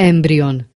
έμπριον